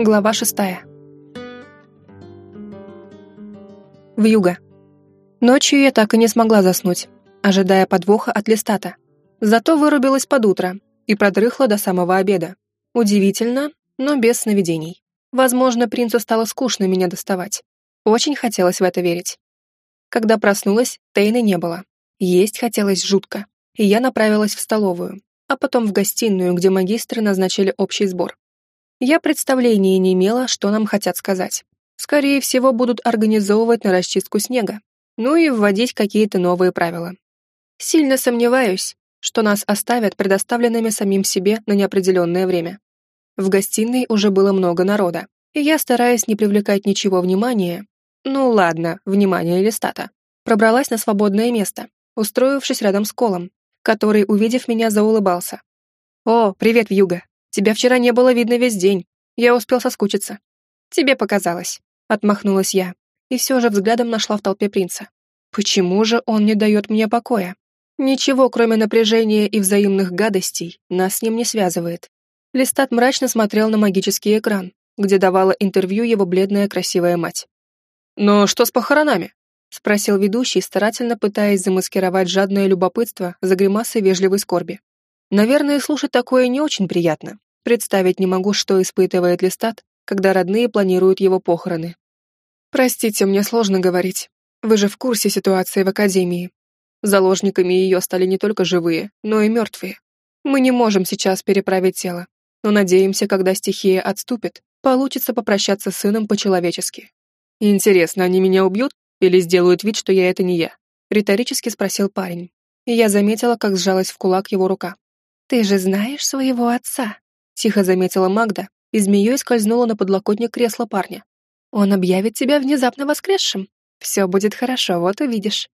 Глава шестая. Вьюга. Ночью я так и не смогла заснуть, ожидая подвоха от листата. Зато вырубилась под утро и продрыхла до самого обеда. Удивительно, но без сновидений. Возможно, принцу стало скучно меня доставать. Очень хотелось в это верить. Когда проснулась, Тейны не было. Есть хотелось жутко, и я направилась в столовую, а потом в гостиную, где магистры назначили общий сбор. Я представления не имела, что нам хотят сказать. Скорее всего, будут организовывать на расчистку снега, ну и вводить какие-то новые правила. Сильно сомневаюсь, что нас оставят предоставленными самим себе на неопределенное время. В гостиной уже было много народа, и я, стараясь не привлекать ничего внимания, ну ладно, внимание Листата, пробралась на свободное место, устроившись рядом с Колом, который, увидев меня, заулыбался. «О, привет, Вьюга! Тебя вчера не было видно весь день. Я успел соскучиться». «Тебе показалось», — отмахнулась я, и все же взглядом нашла в толпе принца. «Почему же он не дает мне покоя? Ничего, кроме напряжения и взаимных гадостей, нас с ним не связывает». Листат мрачно смотрел на магический экран, где давала интервью его бледная красивая мать. «Но что с похоронами?» — спросил ведущий, старательно пытаясь замаскировать жадное любопытство за гримасой вежливой скорби. Наверное, слушать такое не очень приятно. Представить не могу, что испытывает Листат, когда родные планируют его похороны. «Простите, мне сложно говорить. Вы же в курсе ситуации в Академии. Заложниками ее стали не только живые, но и мертвые. Мы не можем сейчас переправить тело, но надеемся, когда стихия отступит, получится попрощаться с сыном по-человечески. Интересно, они меня убьют или сделают вид, что я это не я?» Риторически спросил парень. И я заметила, как сжалась в кулак его рука. «Ты же знаешь своего отца», — тихо заметила Магда, и змеей скользнула на подлокотник кресла парня. «Он объявит тебя внезапно воскресшим. Все будет хорошо, вот увидишь».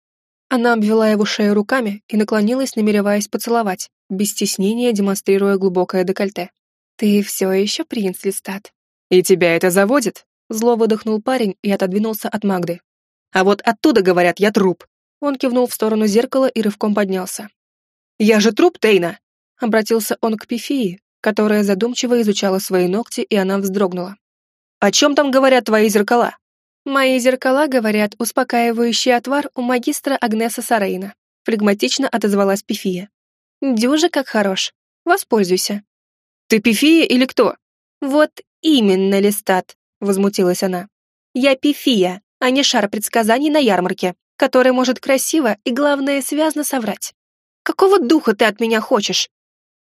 Она обвела его шею руками и наклонилась, намереваясь поцеловать, без стеснения демонстрируя глубокое декольте. «Ты все еще принц, Листат». «И тебя это заводит?» Зло выдохнул парень и отодвинулся от Магды. «А вот оттуда, говорят, я труп». Он кивнул в сторону зеркала и рывком поднялся. «Я же труп, Тейна!» Обратился он к Пифии, которая задумчиво изучала свои ногти, и она вздрогнула. «О чем там говорят твои зеркала?» «Мои зеркала говорят успокаивающий отвар у магистра Агнеса Сарейна», флегматично отозвалась Пифия. «Дюжа как хорош. Воспользуйся». «Ты Пифия или кто?» «Вот именно, Листат», — возмутилась она. «Я Пифия, а не шар предсказаний на ярмарке, который может красиво и, главное, связно соврать. Какого духа ты от меня хочешь?»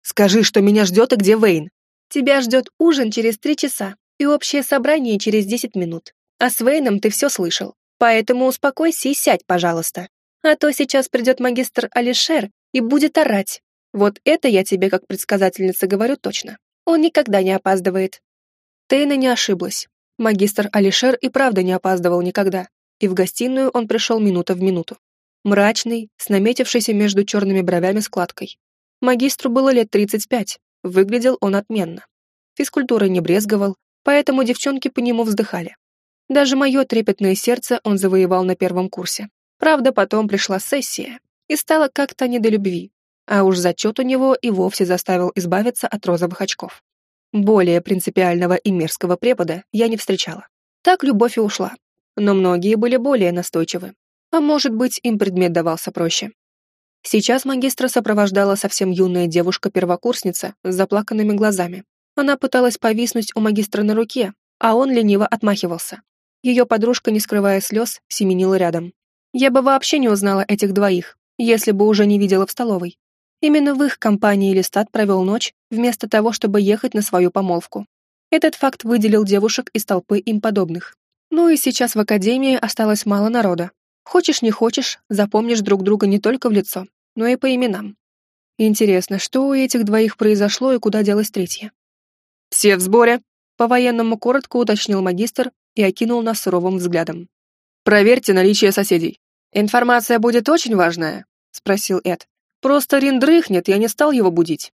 Скажи, что меня ждет и где Вейн. Тебя ждет ужин через три часа и общее собрание через десять минут. А с Вейном ты все слышал. Поэтому успокойся и сядь, пожалуйста. А то сейчас придет магистр Алишер и будет орать. Вот это я тебе как предсказательница говорю точно. Он никогда не опаздывает. Тейна не ошиблась. Магистр Алишер и правда не опаздывал никогда. И в гостиную он пришел минута в минуту. Мрачный, с наметившейся между черными бровями складкой. Магистру было лет 35, выглядел он отменно. Физкультурой не брезговал, поэтому девчонки по нему вздыхали. Даже мое трепетное сердце он завоевал на первом курсе. Правда, потом пришла сессия, и стало как-то не до любви, а уж зачет у него и вовсе заставил избавиться от розовых очков. Более принципиального и мерзкого препода я не встречала. Так любовь и ушла. Но многие были более настойчивы. А может быть, им предмет давался проще. Сейчас магистра сопровождала совсем юная девушка-первокурсница с заплаканными глазами. Она пыталась повиснуть у магистра на руке, а он лениво отмахивался. Ее подружка, не скрывая слез, семенила рядом. Я бы вообще не узнала этих двоих, если бы уже не видела в столовой. Именно в их компании Листат провел ночь, вместо того, чтобы ехать на свою помолвку. Этот факт выделил девушек из толпы им подобных. Ну и сейчас в академии осталось мало народа. Хочешь не хочешь, запомнишь друг друга не только в лицо, но и по именам. Интересно, что у этих двоих произошло и куда делась третья? «Все в сборе», — по-военному коротко уточнил магистр и окинул нас суровым взглядом. «Проверьте наличие соседей. Информация будет очень важная», — спросил Эд. «Просто Рин дрыхнет, я не стал его будить».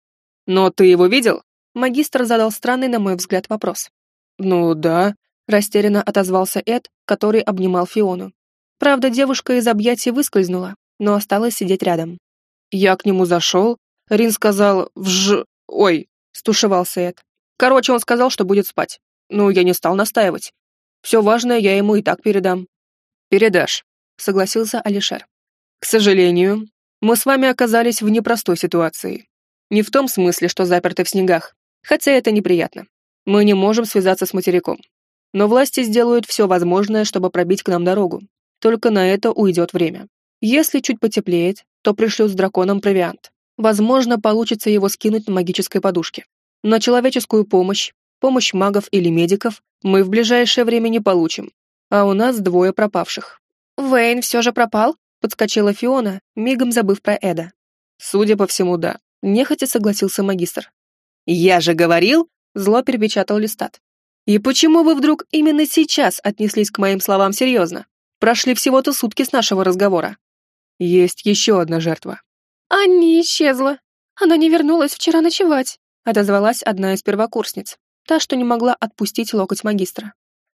«Но ты его видел?» Магистр задал странный, на мой взгляд, вопрос. «Ну да», — растерянно отозвался Эд, который обнимал Фиону. Правда, девушка из объятий выскользнула, но осталась сидеть рядом. Я к нему зашел. Рин сказал «вж...» «Ой», — стушевался Эд. Короче, он сказал, что будет спать. Ну, я не стал настаивать. Все важное я ему и так передам. Передашь, согласился Алишер. К сожалению, мы с вами оказались в непростой ситуации. Не в том смысле, что заперты в снегах, хотя это неприятно. Мы не можем связаться с материком. Но власти сделают все возможное, чтобы пробить к нам дорогу. Только на это уйдет время. Если чуть потеплеет, то пришлют с драконом провиант. Возможно, получится его скинуть на магической подушке. На человеческую помощь, помощь магов или медиков мы в ближайшее время не получим. А у нас двое пропавших. «Вейн все же пропал?» — подскочила Фиона, мигом забыв про Эда. «Судя по всему, да», — нехотя согласился магистр. «Я же говорил!» — зло перепечатал Листат. «И почему вы вдруг именно сейчас отнеслись к моим словам серьезно? Прошли всего-то сутки с нашего разговора». «Есть еще одна жертва». «Анни исчезла. Она не вернулась вчера ночевать», — отозвалась одна из первокурсниц, та, что не могла отпустить локоть магистра.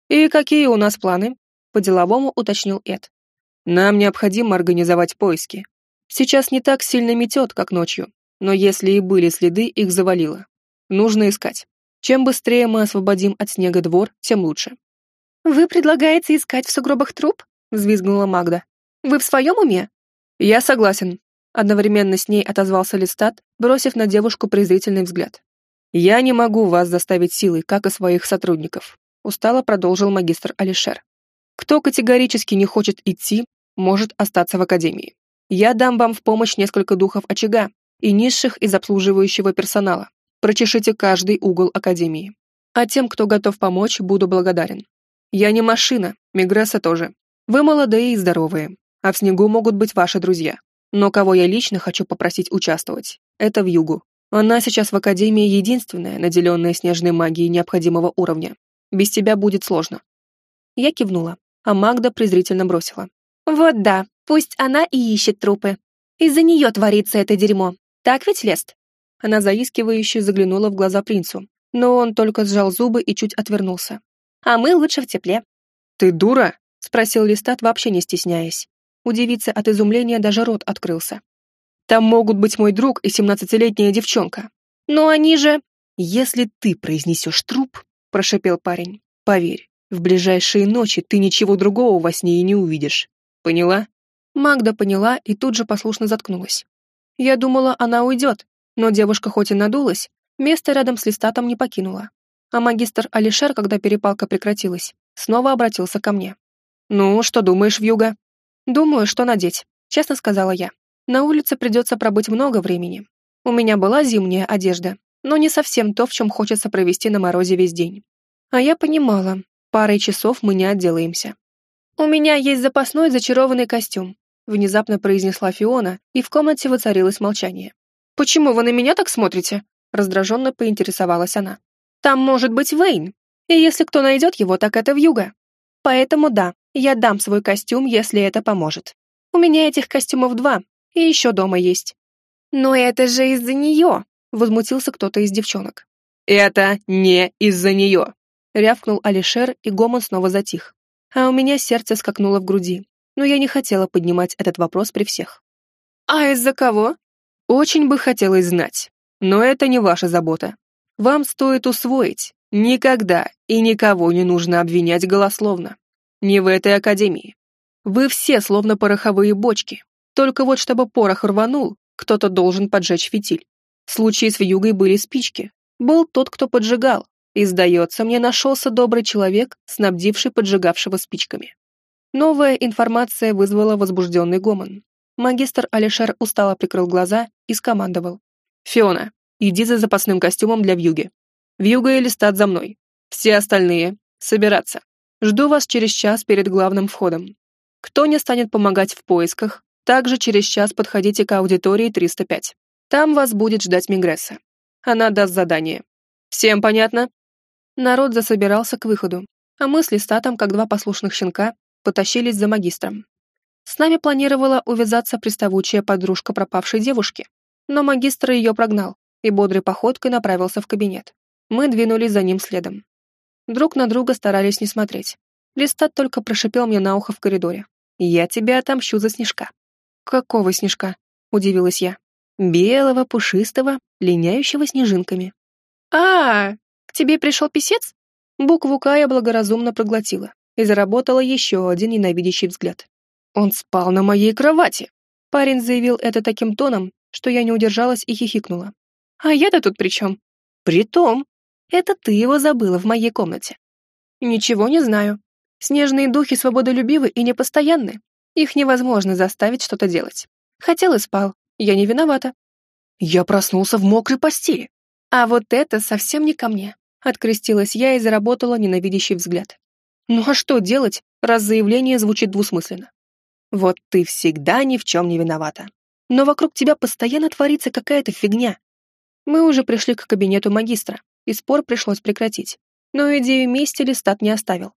«И какие у нас планы?» — по-деловому уточнил Эд. «Нам необходимо организовать поиски. Сейчас не так сильно метет, как ночью, но если и были следы, их завалило. Нужно искать. Чем быстрее мы освободим от снега двор, тем лучше». «Вы предлагаете искать в сугробах труп?» — взвизгнула Магда. «Вы в своем уме?» «Я согласен», — одновременно с ней отозвался Листат, бросив на девушку презрительный взгляд. «Я не могу вас заставить силой, как и своих сотрудников устало продолжил магистр Алишер. Кто категорически не хочет идти, может остаться в академии. Я дам вам в помощь несколько духов очага и низших из обслуживающего персонала. Прочешите каждый угол академии. А тем, кто готов помочь, буду благодарен. Я не машина, Мигресса тоже. Вы молодые и здоровые, а в снегу могут быть ваши друзья. Но кого я лично хочу попросить участвовать, это в югу. Она сейчас в Академии единственная, наделенная снежной магией необходимого уровня. Без тебя будет сложно». Я кивнула, а Магда презрительно бросила. «Вот да, пусть она и ищет трупы. Из-за нее творится это дерьмо. Так ведь, Лест?» Она заискивающе заглянула в глаза принцу, но он только сжал зубы и чуть отвернулся. «А мы лучше в тепле». «Ты дура?» — спросил Листат, вообще не стесняясь. Удивиться от изумления даже рот открылся. «Там могут быть мой друг и семнадцатилетняя девчонка». «Но они же...» «Если ты произнесешь труп, прошепел парень. «Поверь, в ближайшие ночи ты ничего другого во сне и не увидишь. Поняла?» Магда поняла и тут же послушно заткнулась. Я думала, она уйдет, но девушка хоть и надулась, место рядом с листатом не покинула. А магистр Алишер, когда перепалка прекратилась, снова обратился ко мне. «Ну, что думаешь, Вьюга?» «Думаю, что надеть», — честно сказала я. «На улице придется пробыть много времени. У меня была зимняя одежда, но не совсем то, в чем хочется провести на морозе весь день. А я понимала, парой часов мы не отделаемся. «У меня есть запасной зачарованный костюм», внезапно произнесла Фиона, и в комнате воцарилось молчание. «Почему вы на меня так смотрите?» раздраженно поинтересовалась она. «Там может быть Вейн, и если кто найдет его, так это Вьюга. Поэтому да, я дам свой костюм, если это поможет. У меня этих костюмов два, и еще дома есть». «Но это же из-за нее!» возмутился кто-то из девчонок. «Это не из-за нее!» — рявкнул Алишер, и гомон снова затих. А у меня сердце скакнуло в груди, но я не хотела поднимать этот вопрос при всех. «А из-за кого?» «Очень бы хотелось знать, но это не ваша забота. Вам стоит усвоить, никогда и никого не нужно обвинять голословно. Не в этой академии. Вы все словно пороховые бочки, только вот чтобы порох рванул, кто-то должен поджечь фитиль. В случае с Вьюгой были спички. Был тот, кто поджигал. И, сдается, мне нашелся добрый человек, снабдивший поджигавшего спичками. Новая информация вызвала возбужденный гомон. Магистр Алишер устало прикрыл глаза и скомандовал. «Фиона, иди за запасным костюмом для вьюги. Вьюга или стат за мной. Все остальные — собираться. Жду вас через час перед главным входом. Кто не станет помогать в поисках, также через час подходите к аудитории 305. Там вас будет ждать Мигресса. Она даст задание. Всем понятно?» Народ засобирался к выходу, а мы с Листатом, как два послушных щенка, потащились за магистром. С нами планировала увязаться приставучая подружка пропавшей девушки, но магистр ее прогнал и бодрой походкой направился в кабинет. Мы двинулись за ним следом. Друг на друга старались не смотреть. Листат только прошипел мне на ухо в коридоре. «Я тебя отомщу за снежка». «Какого снежка?» — удивилась я белого, пушистого, линяющего снежинками. а, -а, -а к тебе пришел писец? Букву К я благоразумно проглотила и заработала еще один ненавидящий взгляд. «Он спал на моей кровати!» Парень заявил это таким тоном, что я не удержалась и хихикнула. «А я-то тут при чем?» «Притом, это ты его забыла в моей комнате». «Ничего не знаю. Снежные духи свободолюбивы и непостоянны. Их невозможно заставить что-то делать. Хотел и спал. Я не виновата». «Я проснулся в мокрой постели». «А вот это совсем не ко мне», — открестилась я и заработала ненавидящий взгляд. «Ну а что делать, раз заявление звучит двусмысленно?» «Вот ты всегда ни в чем не виновата. Но вокруг тебя постоянно творится какая-то фигня». Мы уже пришли к кабинету магистра, и спор пришлось прекратить. Но идею мести Листат не оставил.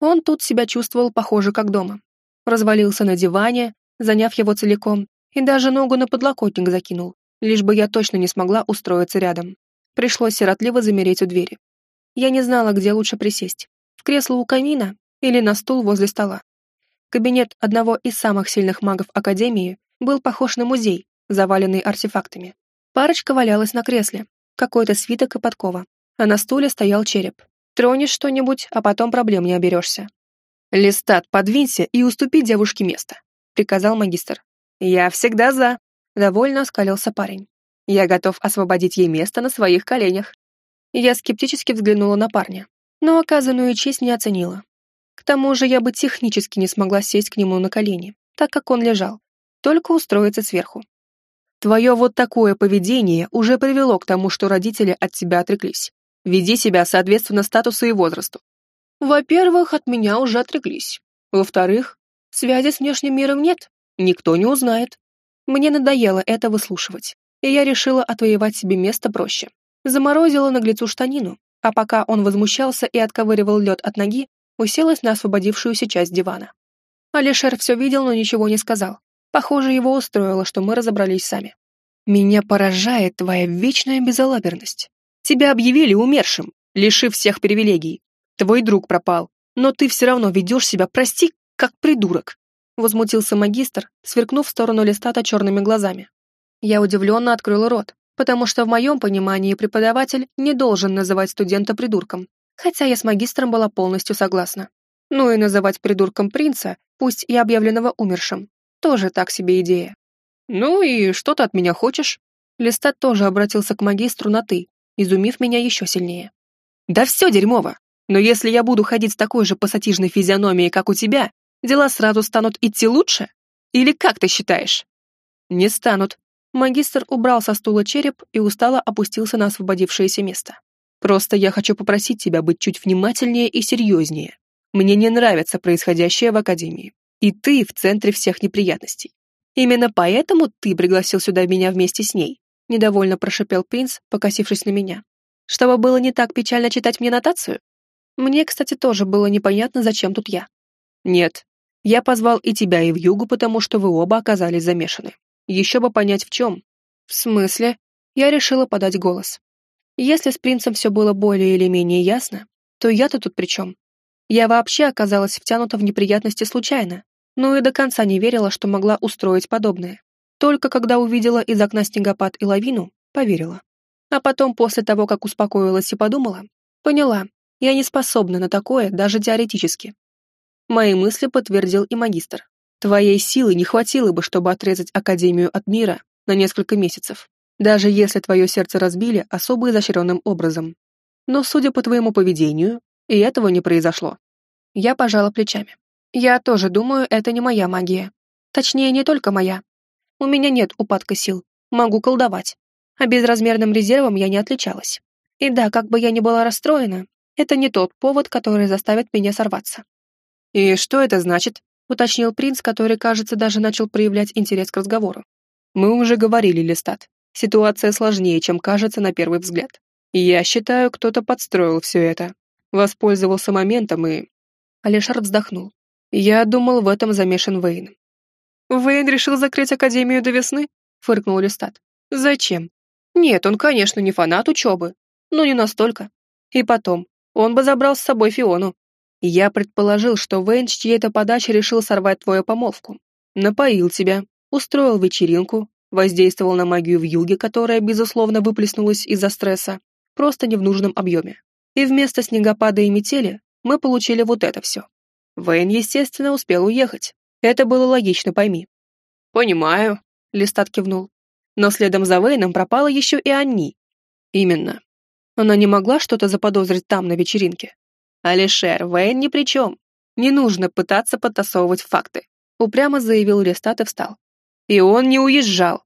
Он тут себя чувствовал похоже как дома. Развалился на диване, заняв его целиком, и даже ногу на подлокотник закинул, лишь бы я точно не смогла устроиться рядом. Пришлось сиротливо замереть у двери. Я не знала, где лучше присесть. В кресло у камина или на стул возле стола. Кабинет одного из самых сильных магов Академии был похож на музей, заваленный артефактами. Парочка валялась на кресле, какой-то свиток и подкова, а на стуле стоял череп. Тронешь что-нибудь, а потом проблем не оберешься. «Листат, подвинься и уступи девушке место», — приказал магистр. «Я всегда за», — довольно оскалился парень. «Я готов освободить ей место на своих коленях». Я скептически взглянула на парня, но оказанную честь не оценила. К тому же я бы технически не смогла сесть к нему на колени, так как он лежал, только устроиться сверху. Твое вот такое поведение уже привело к тому, что родители от тебя отреклись. Веди себя соответственно статусу и возрасту. Во-первых, от меня уже отреклись. Во-вторых, связи с внешним миром нет, никто не узнает. Мне надоело это выслушивать, и я решила отвоевать себе место проще. Заморозила наглецу штанину, а пока он возмущался и отковыривал лед от ноги, уселась на освободившуюся часть дивана. Алишер все видел, но ничего не сказал. Похоже, его устроило, что мы разобрались сами. Меня поражает твоя вечная безалаберность. Тебя объявили умершим, лишив всех привилегий. Твой друг пропал, но ты все равно ведешь себя, прости, как придурок. Возмутился магистр, сверкнув в сторону листата черными глазами. Я удивленно открыла рот, потому что в моем понимании преподаватель не должен называть студента придурком, хотя я с магистром была полностью согласна. Ну и называть придурком принца, пусть и объявленного умершим, тоже так себе идея. «Ну и что ты от меня хочешь?» Листат тоже обратился к магистру на «ты», изумив меня еще сильнее. «Да все дерьмово! Но если я буду ходить с такой же пассатижной физиономией, как у тебя, дела сразу станут идти лучше? Или как ты считаешь?» «Не станут». Магистр убрал со стула череп и устало опустился на освободившееся место. «Просто я хочу попросить тебя быть чуть внимательнее и серьезнее. Мне не нравится происходящее в Академии. И ты в центре всех неприятностей. Именно поэтому ты пригласил сюда меня вместе с ней», — недовольно прошипел принц, покосившись на меня. «Чтобы было не так печально читать мне нотацию? Мне, кстати, тоже было непонятно, зачем тут я». «Нет, я позвал и тебя, и в югу, потому что вы оба оказались замешаны. Еще бы понять, в чем». «В смысле?» Я решила подать голос. Если с принцем все было более или менее ясно, то я-то тут при чем? Я вообще оказалась втянута в неприятности случайно, но и до конца не верила, что могла устроить подобное. Только когда увидела из окна снегопад и лавину, поверила. А потом, после того, как успокоилась и подумала, поняла, я не способна на такое даже теоретически. Мои мысли подтвердил и магистр. Твоей силы не хватило бы, чтобы отрезать Академию от мира на несколько месяцев, даже если твое сердце разбили особо изощренным образом. Но, судя по твоему поведению, и этого не произошло. Я пожала плечами. Я тоже думаю, это не моя магия. Точнее, не только моя. У меня нет упадка сил, могу колдовать. А безразмерным резервом я не отличалась. И да, как бы я ни была расстроена, это не тот повод, который заставит меня сорваться. «И что это значит?» — уточнил принц, который, кажется, даже начал проявлять интерес к разговору. «Мы уже говорили, Листат. Ситуация сложнее, чем кажется на первый взгляд. Я считаю, кто-то подстроил все это. Воспользовался моментом и... Алишар вздохнул. Я думал, в этом замешан Вейн. «Вейн решил закрыть Академию до весны?» — фыркнул Листат. «Зачем? Нет, он, конечно, не фанат учебы, но не настолько. И потом, он бы забрал с собой Фиону. Я предположил, что Вейн с чьей-то подачи решил сорвать твою помолвку. Напоил тебя, устроил вечеринку, воздействовал на магию в юге, которая, безусловно, выплеснулась из-за стресса, просто не в нужном объеме. И вместо снегопада и метели мы получили вот это все. Вейн, естественно, успел уехать. Это было логично, пойми. «Понимаю», — Листат кивнул. «Но следом за Вейном пропала еще и Анни». «Именно. Она не могла что-то заподозрить там, на вечеринке». «Алишер, Вейн ни при чем. Не нужно пытаться подтасовывать факты», — упрямо заявил Листат и встал. «И он не уезжал.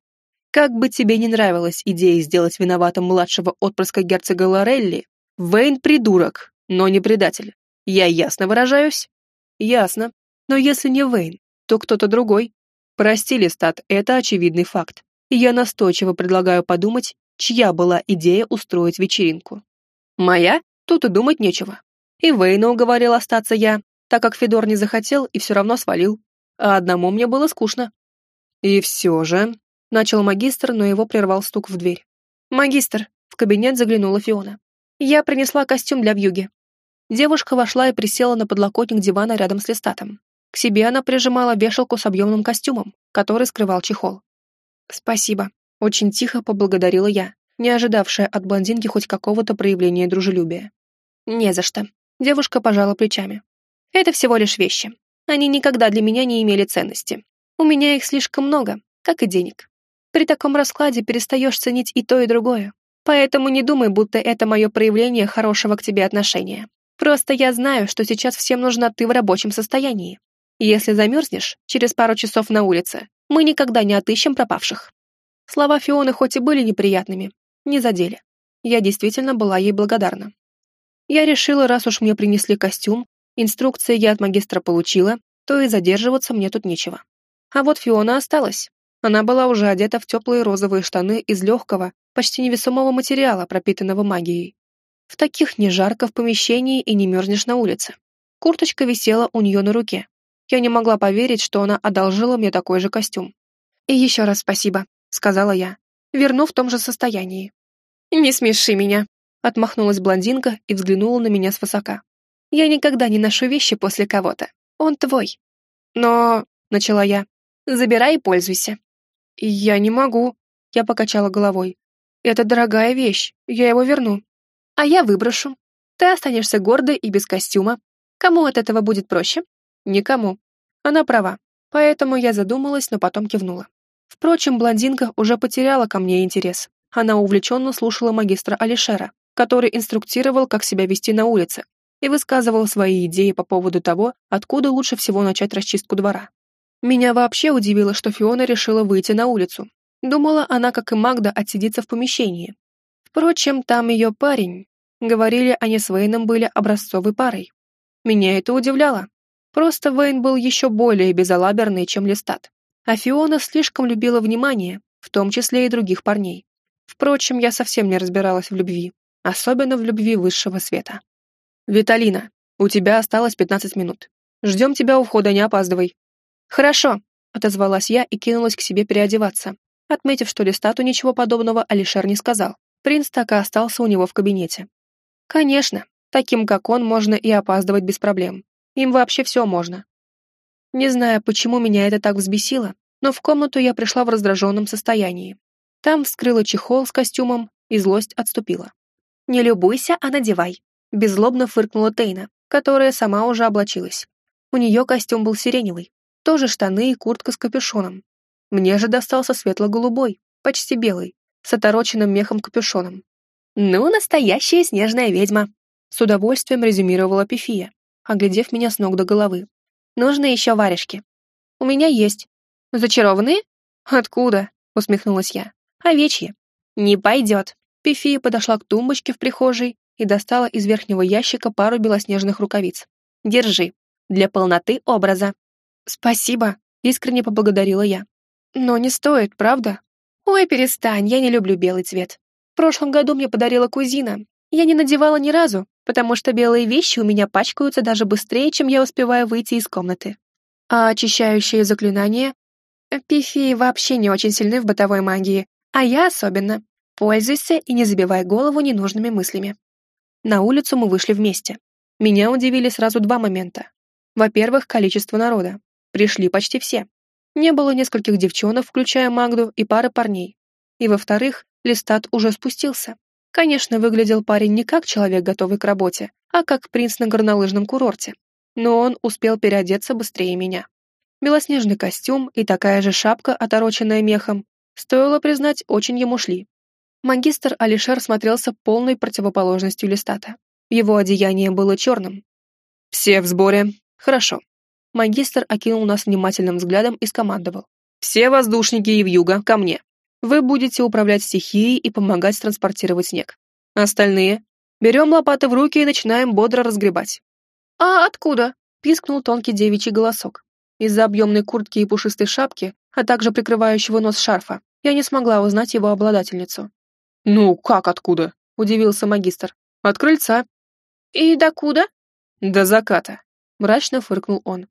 Как бы тебе не нравилась идея сделать виноватым младшего отпрыска герцога Лорелли, Вейн придурок, но не предатель. Я ясно выражаюсь?» «Ясно. Но если не Вейн, то кто-то другой. Прости, Листат, это очевидный факт. И я настойчиво предлагаю подумать, чья была идея устроить вечеринку. Моя? Тут и думать нечего. И Вейна уговорил остаться я, так как Федор не захотел и все равно свалил. А одному мне было скучно. И все же... Начал магистр, но его прервал стук в дверь. «Магистр!» — в кабинет заглянула Фиона. «Я принесла костюм для вьюги». Девушка вошла и присела на подлокотник дивана рядом с листатом. К себе она прижимала вешалку с объемным костюмом, который скрывал чехол. «Спасибо», — очень тихо поблагодарила я, не ожидавшая от блондинки хоть какого-то проявления дружелюбия. «Не за что», — девушка пожала плечами. «Это всего лишь вещи. Они никогда для меня не имели ценности. У меня их слишком много, как и денег. При таком раскладе перестаешь ценить и то, и другое. Поэтому не думай, будто это мое проявление хорошего к тебе отношения. Просто я знаю, что сейчас всем нужна ты в рабочем состоянии. Если замерзнешь через пару часов на улице, мы никогда не отыщем пропавших». Слова Фионы хоть и были неприятными, не задели. Я действительно была ей благодарна. Я решила, раз уж мне принесли костюм, инструкции я от магистра получила, то и задерживаться мне тут нечего. А вот Фиона осталась. Она была уже одета в теплые розовые штаны из легкого, почти невесомого материала, пропитанного магией. В таких не жарко в помещении и не мерзнешь на улице. Курточка висела у нее на руке, я не могла поверить, что она одолжила мне такой же костюм. «И еще раз спасибо», — сказала я, верну в том же состоянии. «Не смеши меня», — отмахнулась блондинка и взглянула на меня свысока. «Я никогда не ношу вещи после кого-то. Он твой». «Но...» — начала я. «Забирай и пользуйся». «Я не могу», — я покачала головой. «Это дорогая вещь, я его верну». «А я выброшу. Ты останешься гордой и без костюма. Кому от этого будет проще?» Никому. Она права. Поэтому я задумалась, но потом кивнула. Впрочем, блондинка уже потеряла ко мне интерес. Она увлеченно слушала магистра Алишера, который инструктировал, как себя вести на улице, и высказывал свои идеи по поводу того, откуда лучше всего начать расчистку двора. Меня вообще удивило, что Фиона решила выйти на улицу. Думала, она, как и Магда, отсидится в помещении. Впрочем, там ее парень. Говорили, они с Вейном были образцовой парой. Меня это удивляло. Просто Вейн был еще более безалаберный, чем Листат. А Фиона слишком любила внимание, в том числе и других парней. Впрочем, я совсем не разбиралась в любви, особенно в любви высшего света. «Виталина, у тебя осталось 15 минут. Ждем тебя у входа, не опаздывай». «Хорошо», — отозвалась я и кинулась к себе переодеваться, отметив, что Листату ничего подобного Алишер не сказал. Принц так и остался у него в кабинете. Конечно, таким как он можно и опаздывать без проблем. Им вообще все можно. Не знаю, почему меня это так взбесило, но в комнату я пришла в раздраженном состоянии. Там вскрыла чехол с костюмом, и злость отступила. «Не любуйся, а надевай», — беззлобно фыркнула Тейна, которая сама уже облачилась. У нее костюм был сиреневый, тоже штаны и куртка с капюшоном. Мне же достался светло-голубой, почти белый, с отороченным мехом капюшоном. «Ну, настоящая снежная ведьма», — с удовольствием резюмировала Пифия, оглядев меня с ног до головы. «Нужны еще варежки». «У меня есть». «Зачарованные?» «Откуда?» — усмехнулась я. «Овечьи». «Не пойдет». Пифия подошла к тумбочке в прихожей и достала из верхнего ящика пару белоснежных рукавиц. «Держи. Для полноты образа». «Спасибо», — искренне поблагодарила я. «Но не стоит, правда?» «Ой, перестань, я не люблю белый цвет. В прошлом году мне подарила кузина. Я не надевала ни разу, потому что белые вещи у меня пачкаются даже быстрее, чем я успеваю выйти из комнаты. А очищающие заклинания? Пифи вообще не очень сильны в бытовой магии, а я особенно. Пользуйся и не забивай голову ненужными мыслями. На улицу мы вышли вместе. Меня удивили сразу два момента. Во-первых, количество народа. Пришли почти все. Не было нескольких девчонок, включая Магду, и пары парней. И во-вторых, Листат уже спустился. Конечно, выглядел парень не как человек, готовый к работе, а как принц на горнолыжном курорте. Но он успел переодеться быстрее меня. Белоснежный костюм и такая же шапка, отороченная мехом, стоило признать, очень ему шли. Магистр Алишер смотрелся полной противоположностью Листата. Его одеяние было черным. «Все в сборе. Хорошо». Магистр окинул нас внимательным взглядом и скомандовал. «Все воздушники и вьюга ко мне. Вы будете управлять стихией и помогать транспортировать снег. Остальные берем лопаты в руки и начинаем бодро разгребать. «А откуда?» — пискнул тонкий девичий голосок. Из-за объемной куртки и пушистой шапки, а также прикрывающего нос шарфа, я не смогла узнать его обладательницу. «Ну, как откуда?» — удивился магистр. «От крыльца». «И докуда?» «До заката», — мрачно фыркнул он.